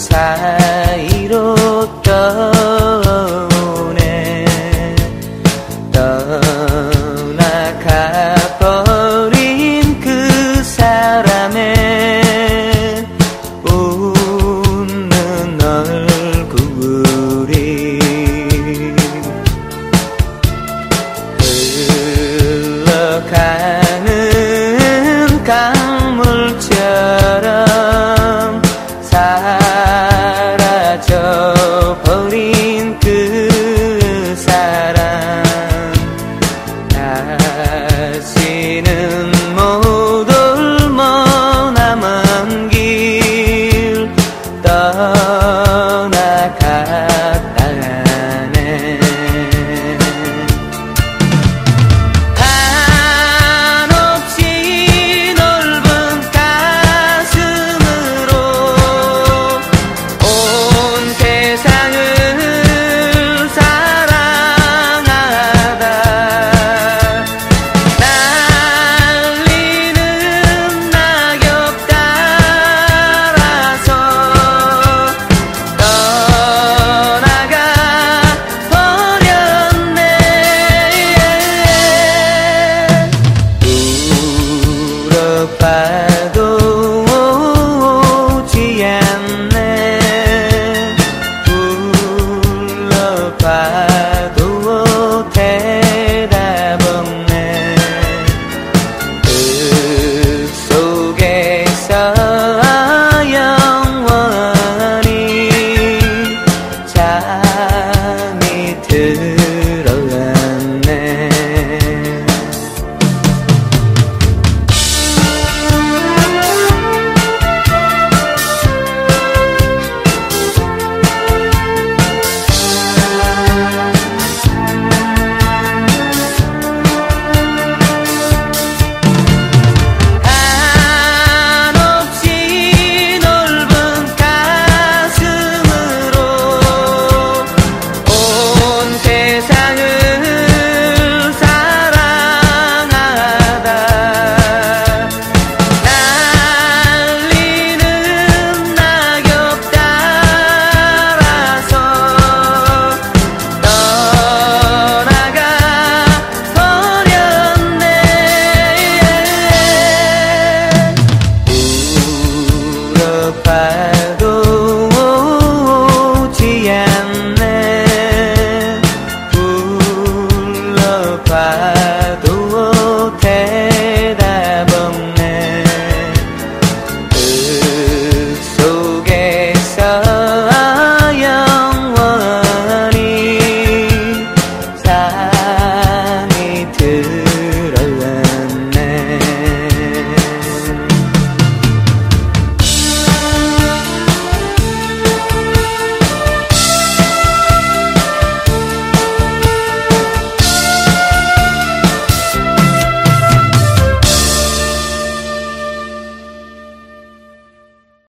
사 사라져버린 그 사람. 다시는 못 올 먼 남은 길 떠 fire.